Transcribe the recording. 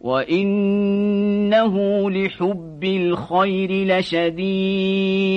وإنه لحب الخير لشديد